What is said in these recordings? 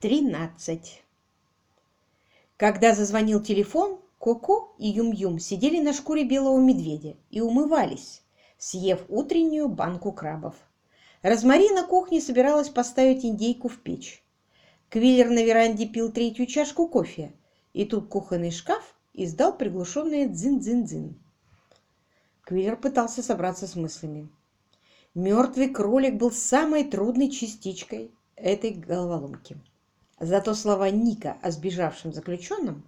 Тринадцать. Когда зазвонил телефон, Коко и Юм-Юм сидели на шкуре белого медведя и умывались, съев утреннюю банку крабов. Розмари на кухне собиралась поставить индейку в печь. Квиллер на веранде пил третью чашку кофе, и тут кухонный шкаф издал приглушенное дзин-дзин-дзин. Квиллер пытался собраться с мыслями. Мертвый кролик был самой трудной частичкой этой головоломки. Зато слова Ника о сбежавшем заключенном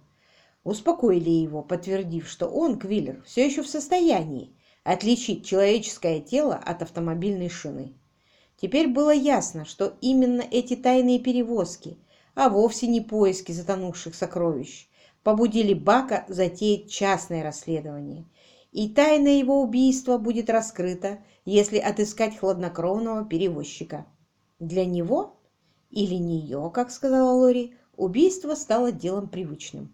успокоили его, подтвердив, что он, Квиллер, все еще в состоянии отличить человеческое тело от автомобильной шины. Теперь было ясно, что именно эти тайные перевозки, а вовсе не поиски затонувших сокровищ, побудили Бака затеять частное расследование. И тайна его убийства будет раскрыта, если отыскать хладнокровного перевозчика. Для него или нее, как сказала Лори, убийство стало делом привычным.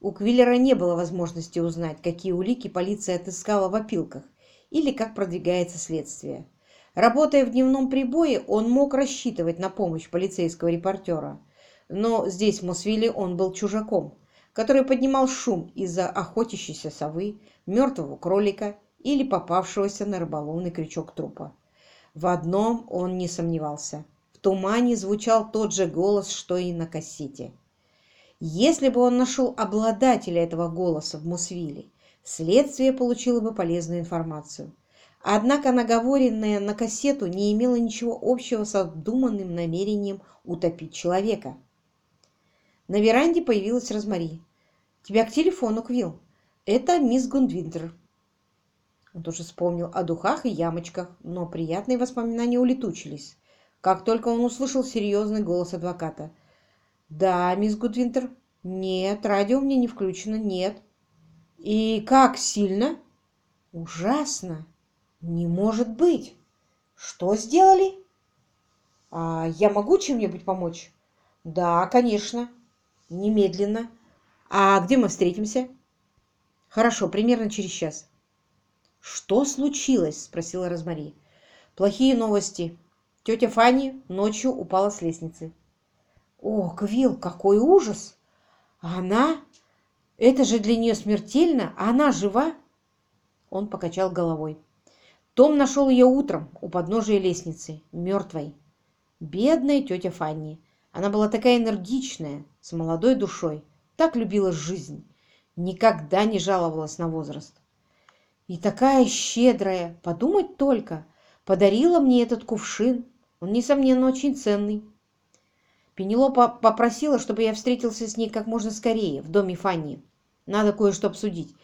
У Квиллера не было возможности узнать, какие улики полиция отыскала в опилках или как продвигается следствие. Работая в дневном прибое, он мог рассчитывать на помощь полицейского репортера, но здесь, в Мосвилле, он был чужаком, который поднимал шум из-за охотящейся совы, мертвого кролика или попавшегося на рыболовный крючок трупа. В одном он не сомневался тумане звучал тот же голос, что и на кассете. Если бы он нашел обладателя этого голоса в Мусвиле, следствие получило бы полезную информацию. Однако наговоренное на кассету не имело ничего общего с обдуманным намерением утопить человека. На веранде появилась Розмари. «Тебя к телефону, Квилл. Это мисс Гундвинтер». Он тоже вспомнил о духах и ямочках, но приятные воспоминания улетучились как только он услышал серьезный голос адвоката. «Да, мисс Гудвинтер. Нет, радио мне не включено. Нет». «И как сильно?» «Ужасно. Не может быть. Что сделали?» «А я могу чем-нибудь помочь?» «Да, конечно. Немедленно. А где мы встретимся?» «Хорошо, примерно через час». «Что случилось?» – спросила Розмари. «Плохие новости. Тетя Фанни ночью упала с лестницы. «О, Квилл, какой ужас! она? Это же для нее смертельно, а она жива?» Он покачал головой. Том нашел ее утром у подножия лестницы, мертвой. Бедная тетя Фанни. Она была такая энергичная, с молодой душой, так любила жизнь, никогда не жаловалась на возраст. И такая щедрая, подумать только, подарила мне этот кувшин, он, несомненно, очень ценный. Пенелопа попросила, чтобы я встретился с ней как можно скорее, в доме Фанни. Надо кое-что обсудить.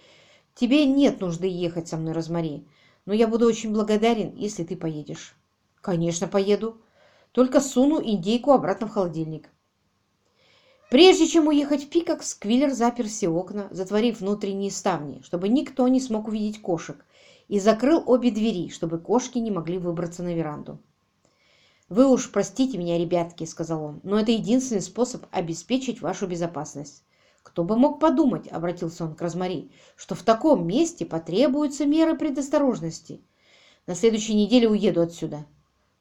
Тебе нет нужды ехать со мной, Розмари, но я буду очень благодарен, если ты поедешь. Конечно, поеду. Только суну индейку обратно в холодильник. Прежде чем уехать в Пикакс, Квиллер запер все окна, затворив внутренние ставни, чтобы никто не смог увидеть кошек, и закрыл обе двери, чтобы кошки не могли выбраться на веранду. «Вы уж простите меня, ребятки», — сказал он, — «но это единственный способ обеспечить вашу безопасность». «Кто бы мог подумать», — обратился он к Розмари, «что в таком месте потребуются меры предосторожности. На следующей неделе уеду отсюда.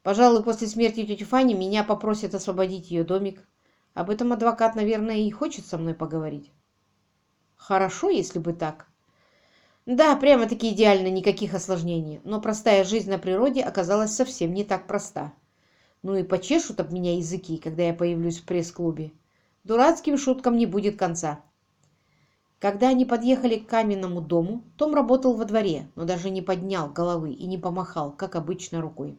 Пожалуй, после смерти тети Фани меня попросят освободить ее домик. Об этом адвокат, наверное, и хочет со мной поговорить». «Хорошо, если бы так». Да, прямо-таки идеально, никаких осложнений, но простая жизнь на природе оказалась совсем не так проста. Ну и почешут об меня языки, когда я появлюсь в пресс-клубе. Дурацким шуткам не будет конца. Когда они подъехали к каменному дому, Том работал во дворе, но даже не поднял головы и не помахал, как обычно, рукой.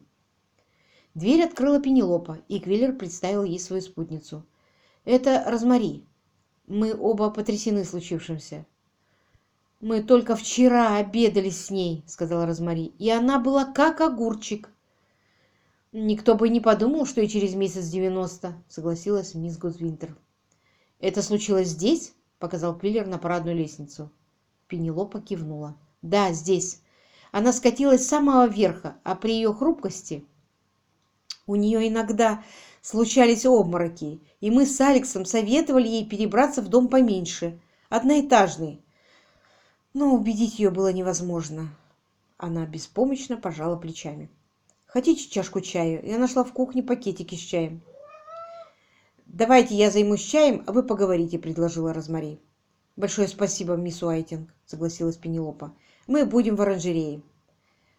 Дверь открыла Пенелопа, и Квиллер представил ей свою спутницу. «Это Розмари. Мы оба потрясены случившимся». «Мы только вчера обедали с ней», — сказала Розмари, «и она была как огурчик. «Никто бы не подумал, что и через месяц девяносто», — согласилась мисс Гудвинтер. «Это случилось здесь?» — показал Квиллер на парадную лестницу. Пенелопа кивнула. «Да, здесь. Она скатилась с самого верха, а при ее хрупкости у нее иногда случались обмороки, и мы с Алексом советовали ей перебраться в дом поменьше, одноэтажный. Но убедить ее было невозможно. Она беспомощно пожала плечами. Хотите чашку чаю? Я нашла в кухне пакетики с чаем. «Давайте я займусь чаем, а вы поговорите», — предложила Розмари. «Большое спасибо, мисс Уайтинг», — согласилась Пенелопа. «Мы будем в оранжерее».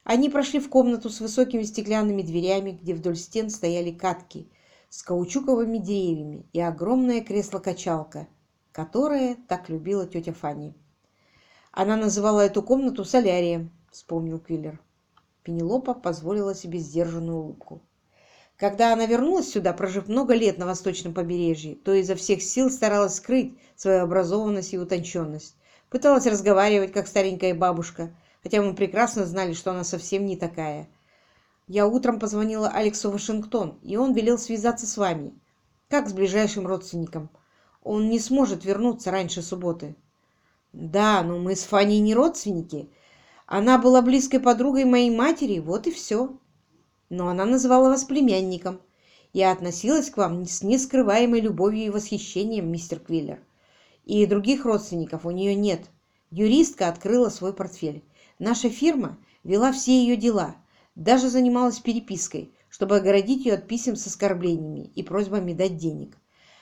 Они прошли в комнату с высокими стеклянными дверями, где вдоль стен стояли катки с каучуковыми деревьями и огромное кресло-качалка, которое так любила тетя Фанни. «Она называла эту комнату солярием», — вспомнил Квиллер. Пенелопа позволила себе сдержанную улыбку. Когда она вернулась сюда, прожив много лет на восточном побережье, то изо всех сил старалась скрыть свою образованность и утонченность. Пыталась разговаривать, как старенькая бабушка, хотя мы прекрасно знали, что она совсем не такая. Я утром позвонила Алексу Вашингтон, и он велел связаться с вами, как с ближайшим родственником. Он не сможет вернуться раньше субботы. Да, но мы с Фаней не родственники. Она была близкой подругой моей матери, вот и все но она называла вас племянником. Я относилась к вам с нескрываемой любовью и восхищением, мистер Квиллер. И других родственников у нее нет. Юристка открыла свой портфель. Наша фирма вела все ее дела, даже занималась перепиской, чтобы огородить ее от писем с оскорблениями и просьбами дать денег.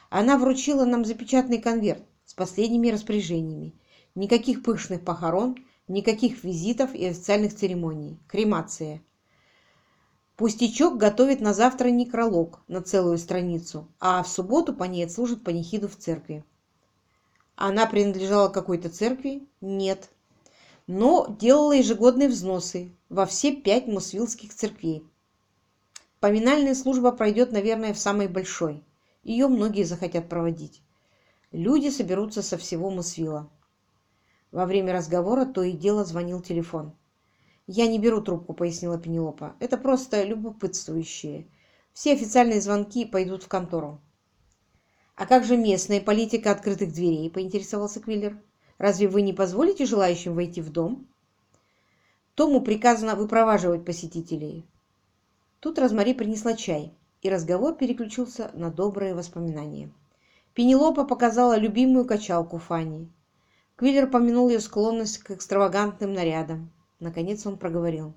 Она вручила нам запечатанный конверт с последними распоряжениями. Никаких пышных похорон, никаких визитов и официальных церемоний. Кремация. Пустячок готовит на завтра некролог на целую страницу, а в субботу по ней отслужит панихиду в церкви. Она принадлежала какой-то церкви? Нет. Но делала ежегодные взносы во все пять мусвилских церквей. Поминальная служба пройдет, наверное, в самой большой. Ее многие захотят проводить. Люди соберутся со всего Мусвила. Во время разговора то и дело звонил телефон. «Я не беру трубку», — пояснила Пенелопа. «Это просто любопытствующие. Все официальные звонки пойдут в контору». «А как же местная политика открытых дверей?» — поинтересовался Квиллер. «Разве вы не позволите желающим войти в дом?» Тому приказано выпроваживать посетителей. Тут Розмари принесла чай, и разговор переключился на добрые воспоминания. Пенелопа показала любимую качалку Фанни. Квиллер помянул ее склонность к экстравагантным нарядам. Наконец он проговорил.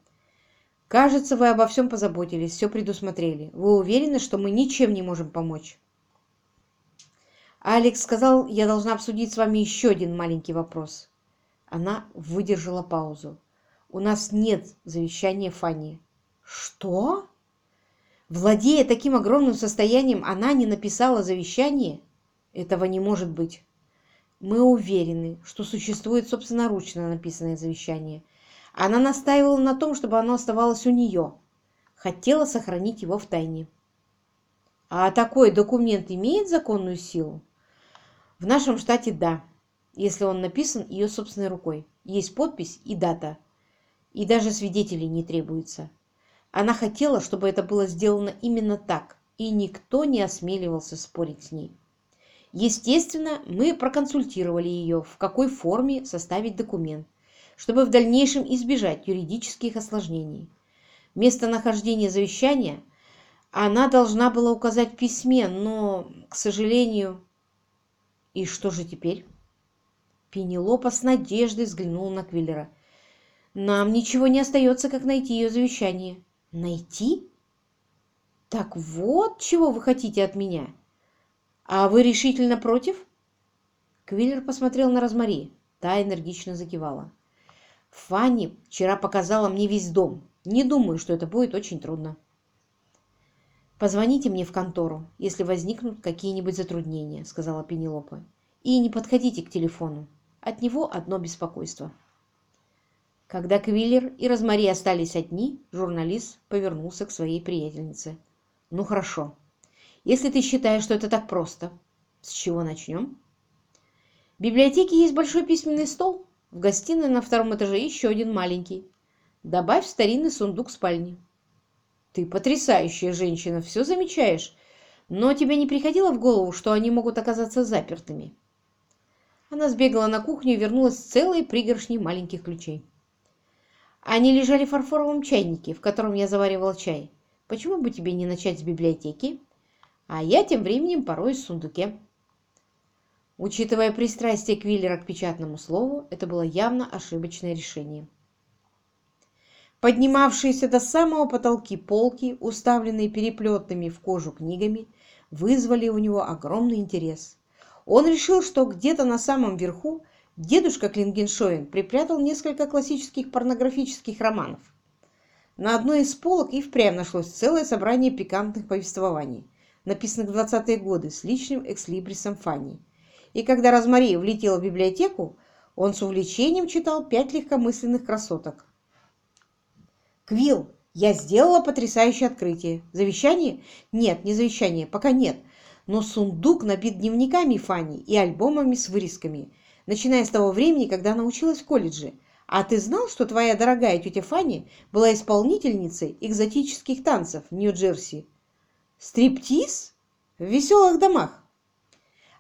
«Кажется, вы обо всем позаботились, все предусмотрели. Вы уверены, что мы ничем не можем помочь?» Алекс сказал, я должна обсудить с вами еще один маленький вопрос. Она выдержала паузу. «У нас нет завещания Фанни». «Что?» Владея таким огромным состоянием, она не написала завещание? Этого не может быть. Мы уверены, что существует собственноручно написанное завещание – она настаивала на том, чтобы оно оставалось у нее. Хотела сохранить его в тайне. А такой документ имеет законную силу? В нашем штате да, если он написан ее собственной рукой. Есть подпись и дата. И даже свидетелей не требуется. Она хотела, чтобы это было сделано именно так, и никто не осмеливался спорить с ней. Естественно, мы проконсультировали ее, в какой форме составить документ чтобы в дальнейшем избежать юридических осложнений. Местонахождение завещания она должна была указать в письме, но, к сожалению... И что же теперь? Пенелопа с надеждой взглянула на Квиллера. «Нам ничего не остается, как найти ее завещание». «Найти? Так вот, чего вы хотите от меня? А вы решительно против?» Квиллер посмотрел на Розмари. Та энергично закивала. Фанни вчера показала мне весь дом. Не думаю, что это будет очень трудно. «Позвоните мне в контору, если возникнут какие-нибудь затруднения», — сказала Пенелопа. «И не подходите к телефону. От него одно беспокойство». Когда Квиллер и Розмари остались одни, журналист повернулся к своей приятельнице. «Ну хорошо. Если ты считаешь, что это так просто, с чего начнем?» «В библиотеке есть большой письменный стол», в гостиной на втором этаже еще один маленький. Добавь старинный сундук спальни. Ты потрясающая женщина, все замечаешь. Но тебе не приходило в голову, что они могут оказаться запертыми? Она сбегала на кухню и вернулась с целой пригоршней маленьких ключей. Они лежали в фарфоровом чайнике, в котором я заваривал чай. Почему бы тебе не начать с библиотеки? А я тем временем пороюсь в сундуке. Учитывая пристрастие Квиллера к печатному слову, это было явно ошибочное решение. Поднимавшиеся до самого потолки полки, уставленные переплетными в кожу книгами, вызвали у него огромный интерес. Он решил, что где-то на самом верху дедушка Клингеншоен припрятал несколько классических порнографических романов. На одной из полок и впрямь нашлось целое собрание пикантных повествований, написанных в 20-е годы с личным экслибрисом Фанни. И когда Розмари влетела в библиотеку, он с увлечением читал «Пять легкомысленных красоток», Квилл, я сделала потрясающее открытие. Завещание? Нет, не завещание, пока нет. Но сундук набит дневниками Фанни и альбомами с вырезками, начиная с того времени, когда она училась в колледже. А ты знал, что твоя дорогая тетя Фанни была исполнительницей экзотических танцев в Нью-Джерси? Стриптиз? В веселых домах.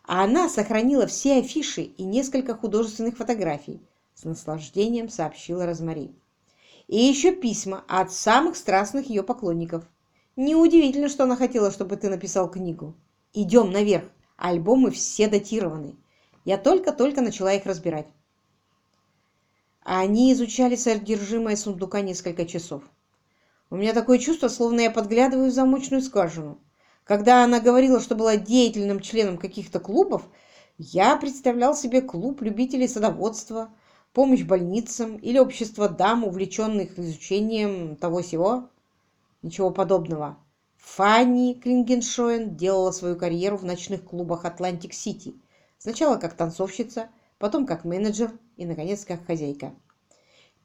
А она сохранила все афиши и несколько художественных фотографий. С наслаждением сообщила Розмари. И еще письма от самых страстных ее поклонников. Неудивительно, что она хотела, чтобы ты написал книгу. Идем наверх. Альбомы все датированы. Я только-только начала их разбирать. Они изучали содержимое сундука несколько часов. У меня такое чувство, словно я подглядываю в замочную скважину. Когда она говорила, что была деятельным членом каких-то клубов, я представлял себе клуб любителей садоводства – помощь больницам или общество дам, увлеченных изучением того сего? Ничего подобного. Фанни Клингеншоен делала свою карьеру в ночных клубах Атлантик-Сити. Сначала как танцовщица, потом как менеджер и, наконец, как хозяйка.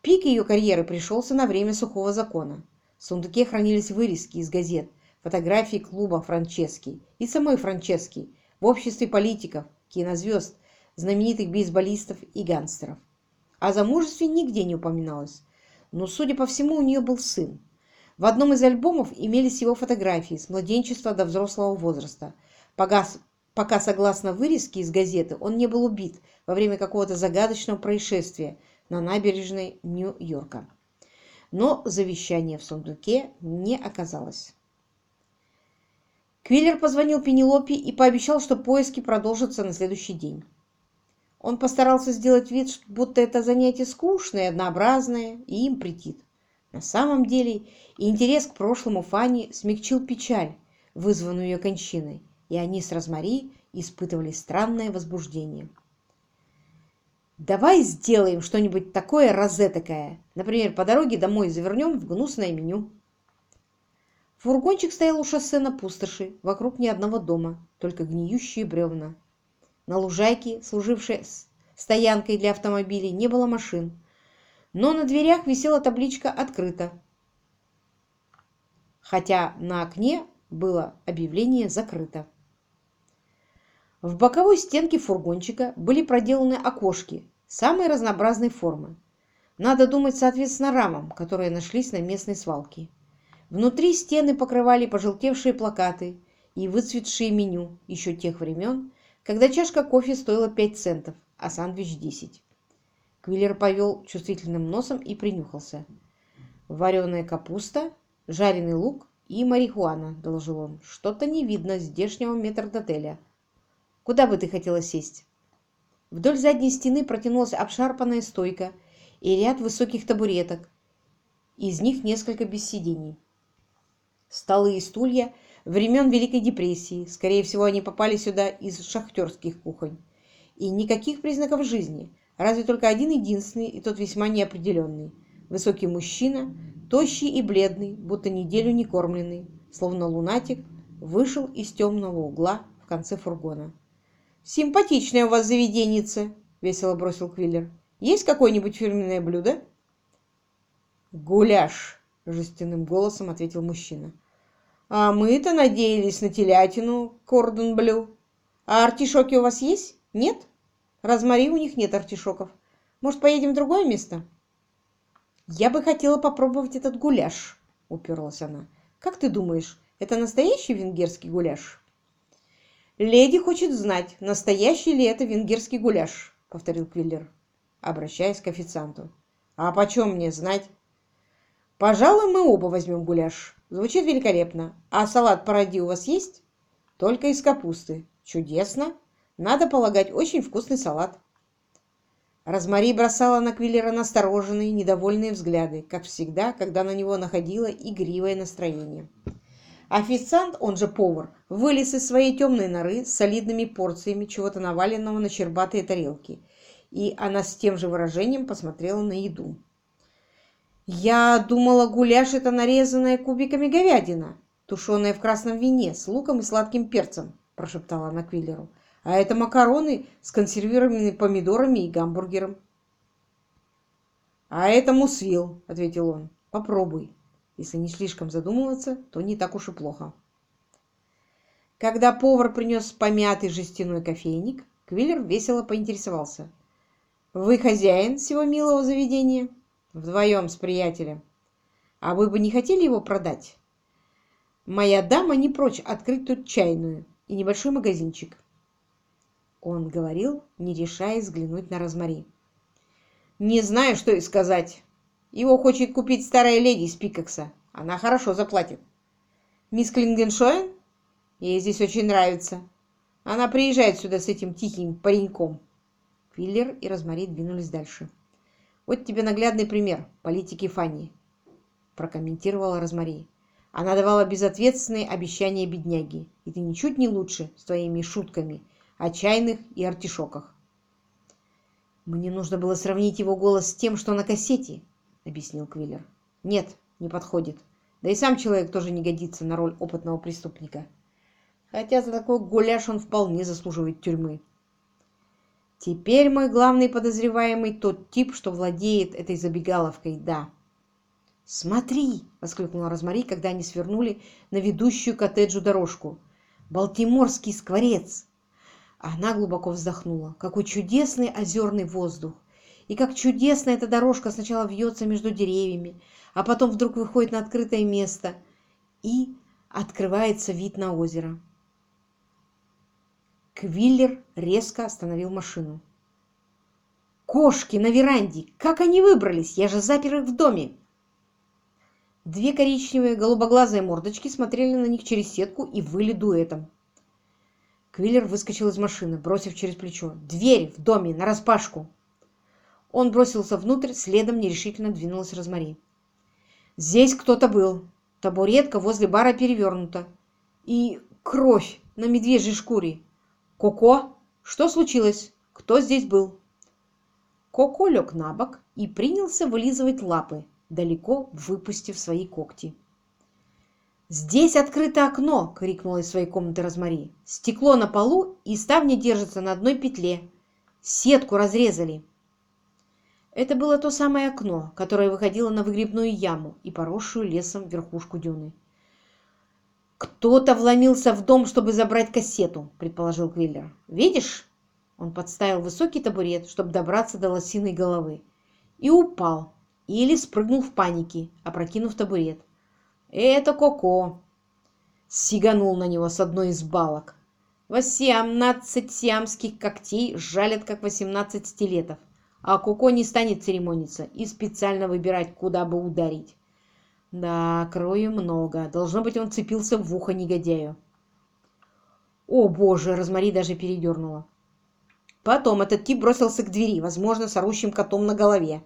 Пик ее карьеры пришелся на время сухого закона. В сундуке хранились вырезки из газет, фотографии клуба Франчески и самой Франчески в обществе политиков, кинозвезд, знаменитых бейсболистов и гангстеров. О замужестве нигде не упоминалось. Но, судя по всему, у нее был сын. В одном из альбомов имелись его фотографии с младенчества до взрослого возраста. Пока, пока, согласно вырезке из газеты, он не был убит во время какого-то загадочного происшествия на набережной Нью-Йорка. Но завещания в сундуке не оказалось. Квиллер позвонил Пенелопе и пообещал, что поиски продолжатся на следующий день. Он постарался сделать вид, будто это занятие скучное, однообразное, и им претит. На самом деле интерес к прошлому Фанни смягчил печаль, вызванную ее кончиной, и они с Розмари испытывали странное возбуждение. «Давай сделаем что-нибудь такое розетокое. Например, по дороге домой завернем в гнусное меню». Фургончик стоял у шоссе на пустоши, вокруг ни одного дома, только гниющие бревна. На лужайке, служившей стоянкой для автомобилей, не было машин, но на дверях висела табличка «Открыто», хотя на окне было объявление «Закрыто». В боковой стенке фургончика были проделаны окошки самой разнообразной формы. Надо думать, соответственно, рамам, которые нашлись на местной свалке. Внутри стены покрывали пожелтевшие плакаты и выцветшие меню еще тех времен, когда чашка кофе стоила 5 центов, а сандвич 10. Квиллер повел чувствительным носом и принюхался. «Вареная капуста, жареный лук и марихуана», — доложил он. «Что-то не видно здешнего метрдотеля. Куда бы ты хотела сесть?» Вдоль задней стены протянулась обшарпанная стойка и ряд высоких табуреток. Из них несколько без сидений. Столы и стулья — времен Великой депрессии. Скорее всего, они попали сюда из шахтерских кухонь. И никаких признаков жизни, разве только один единственный, и тот весьма неопределенный. Высокий мужчина, тощий и бледный, будто неделю не кормленный, словно лунатик, вышел из темного угла в конце фургона. «Симпатичное у вас заведенница!» — весело бросил Квиллер. «Есть какое-нибудь фирменное блюдо?» «Гуляш!» — жестяным голосом ответил мужчина. А мы-то надеялись на телятину, кордон блю. А артишоки у вас есть? Нет? Розмари у них нет артишоков. Может, поедем в другое место? Я бы хотела попробовать этот гуляш, уперлась она. Как ты думаешь, это настоящий венгерский гуляш? Леди хочет знать, настоящий ли это венгерский гуляш, повторил Квиллер, обращаясь к официанту. А почем мне знать? Пожалуй, мы оба возьмем гуляш. Звучит великолепно. А салат паради у вас есть? Только из капусты. Чудесно. Надо полагать, очень вкусный салат. Розмари бросала на Квиллера настороженные, недовольные взгляды, как всегда, когда на него находило игривое настроение. Официант, он же повар, вылез из своей темной норы с солидными порциями чего-то наваленного на чербатые тарелки, и она с тем же выражением посмотрела на еду. «Я думала, гуляш — это нарезанная кубиками говядина, тушеная в красном вине, с луком и сладким перцем», — прошептала она Квиллеру. «А это макароны с консервированными помидорами и гамбургером». «А это мусвил», — ответил он. «Попробуй. Если не слишком задумываться, то не так уж и плохо». Когда повар принес помятый жестяной кофейник, Квиллер весело поинтересовался. «Вы хозяин всего милого заведения?» Вдвоем с приятелем. А вы бы не хотели его продать? Моя дама не прочь открыть тут чайную и небольшой магазинчик. Он говорил, не решаясь взглянуть на Розмари. Не знаю, что и сказать. Его хочет купить старая леди из Пикакса. Она хорошо заплатит. Мисс Клингеншоен? Ей здесь очень нравится. Она приезжает сюда с этим тихим пареньком. Филлер и Розмари двинулись дальше. «Вот тебе наглядный пример политики Фанни», – прокомментировала Розмари. «Она давала безответственные обещания бедняги, и ты ничуть не лучше с твоими шутками о чайных и артишоках». «Мне нужно было сравнить его голос с тем, что на кассете», – объяснил Квиллер. «Нет, не подходит. Да и сам человек тоже не годится на роль опытного преступника. Хотя за такой гуляш он вполне заслуживает тюрьмы». Теперь мой главный подозреваемый тот тип, что владеет этой забегаловкой, да. «Смотри!» — воскликнула Розмари, когда они свернули на ведущую коттеджу дорожку. «Балтиморский скворец!» Она глубоко вздохнула. Какой чудесный озерный воздух! И как чудесно эта дорожка сначала вьется между деревьями, а потом вдруг выходит на открытое место и открывается вид на озеро. Квиллер резко остановил машину. «Кошки на веранде! Как они выбрались? Я же запер их в доме!» Две коричневые голубоглазые мордочки смотрели на них через сетку и выли дуэтом. Квиллер выскочил из машины, бросив через плечо. «Дверь в доме, нараспашку!» Он бросился внутрь, следом нерешительно двинулась Розмари. «Здесь кто-то был. Табуретка возле бара перевернута. И кровь на медвежьей шкуре. «Коко, что случилось? Кто здесь был?» Коко лег на бок и принялся вылизывать лапы, далеко выпустив свои когти. «Здесь открыто окно!» — крикнула из своей комнаты Розмари. «Стекло на полу и ставни держатся на одной петле. Сетку разрезали!» Это было то самое окно, которое выходило на выгребную яму и поросшую лесом верхушку дюны. «Кто-то вломился в дом, чтобы забрать кассету», — предположил Квиллер. «Видишь?» Он подставил высокий табурет, чтобы добраться до лосиной головы. И упал, или спрыгнул в панике, опрокинув табурет. «Это Коко!» Сиганул на него с одной из балок. Восемнадцать сиамских когтей жалят, как восемнадцать стилетов, а Коко не станет церемониться и специально выбирать, куда бы ударить. Да, крови много. Должно быть, он цепился в ухо негодяю. О, боже, Розмари даже передернула. Потом этот тип бросился к двери, возможно, с орущим котом на голове.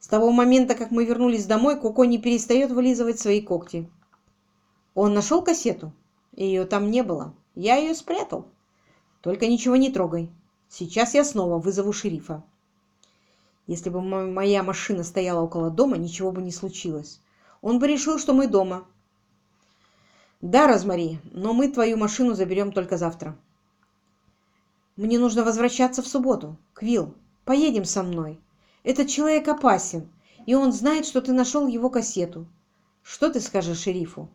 С того момента, как мы вернулись домой, Коко не перестает вылизывать свои когти. Он нашел кассету? Ее там не было. Я ее спрятал. Только ничего не трогай. Сейчас я снова вызову шерифа. Если бы моя машина стояла около дома, ничего бы не случилось он бы решил, что мы дома. Да, Розмари, но мы твою машину заберем только завтра. Мне нужно возвращаться в субботу. Квилл, поедем со мной. Этот человек опасен, и он знает, что ты нашел его кассету. Что ты скажешь шерифу?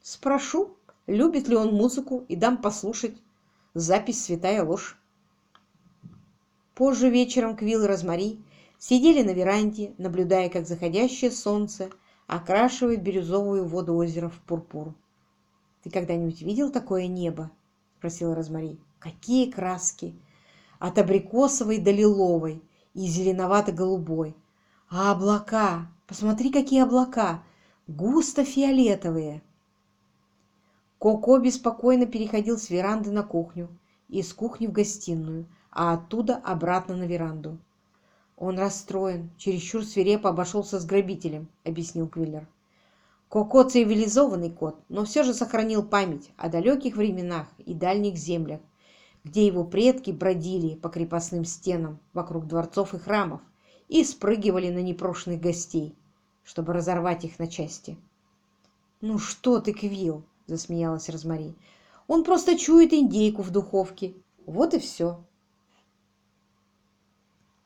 Спрошу, любит ли он музыку, и дам послушать. Запись «Святая ложь». Позже вечером Квилл и Розмари сидели на веранде, наблюдая, как заходящее солнце – окрашивает бирюзовую воду озера в пурпур. «Ты когда-нибудь видел такое небо?» – спросила Розмари. «Какие краски! От абрикосовой до лиловой и зеленовато-голубой. А облака! Посмотри, какие облака! Густо фиолетовые!» Коко беспокойно переходил с веранды на кухню, из кухни в гостиную, а оттуда обратно на веранду. Он расстроен, чересчур свирепо обошелся с грабителем, объяснил Квиллер. Коко цивилизованный кот, но все же сохранил память о далеких временах и дальних землях, где его предки бродили по крепостным стенам вокруг дворцов и храмов и спрыгивали на непрошенных гостей, чтобы разорвать их на части. «Ну что ты, Квилл!» – засмеялась Розмари. «Он просто чует индейку в духовке. Вот и все».